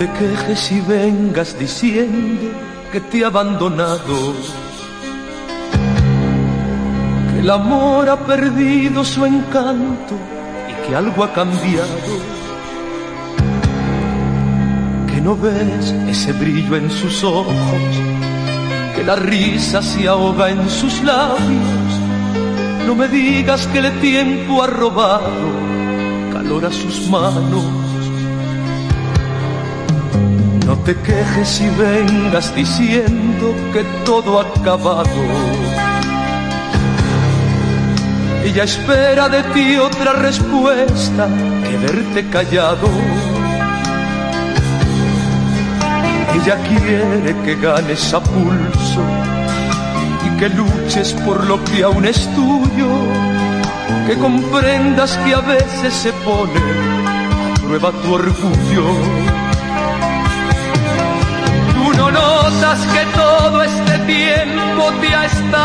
te quejes y vengas diciendo que te he abandonado. Que el amor ha perdido su encanto y que algo ha cambiado. Que no ves ese brillo en sus ojos, que la risa se ahoga en sus labios. No me digas que el tiempo ha robado calor a sus manos te quejes y vengas diciendo que todo ha acabado. Ella espera de ti otra respuesta que verte callado. Ella quiere que ganes a pulso y que luches por lo que aún es tuyo, que comprendas que a veces se pone a prueba tu orgullo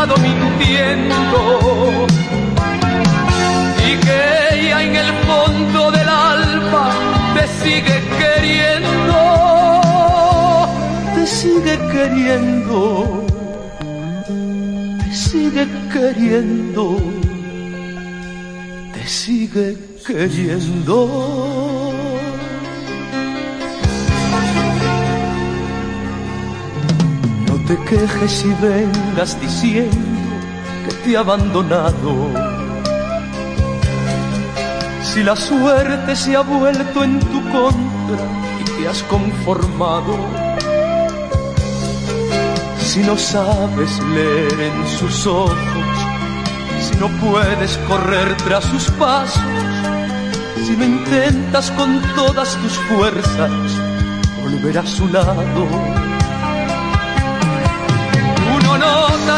estado mintiendo y que ella en el fondo del alma te sigue queriendo, te sigue queriendo, te sigue queriendo, te sigue queriendo. Te quejes y vengas diciendo que te he abandonado. Si la suerte se ha vuelto en tu contra y te has conformado, si no sabes leer en sus ojos, si no puedes correr tras sus pasos, si no intentas con todas tus fuerzas volver a su lado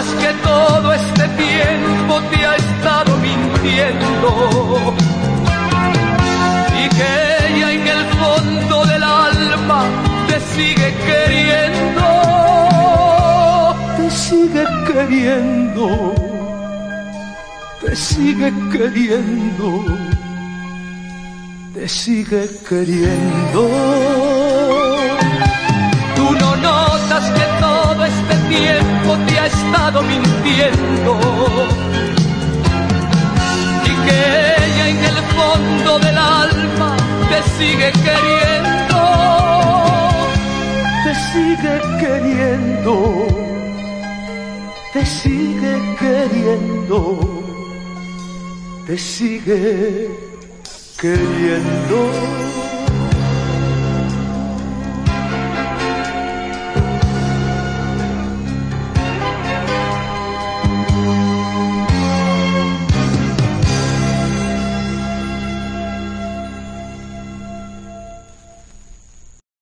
que todo este tiempo te ha estado mintiendo. Y que ella en el fondo del alma te sigue queriendo, te sigue queriendo, te sigue queriendo, te sigue queriendo. Tiempo te ha estado mintiendo. Y que ella en el fondo del alma te sigue queriendo, te sigue queriendo, te sigue queriendo, te sigue queriendo.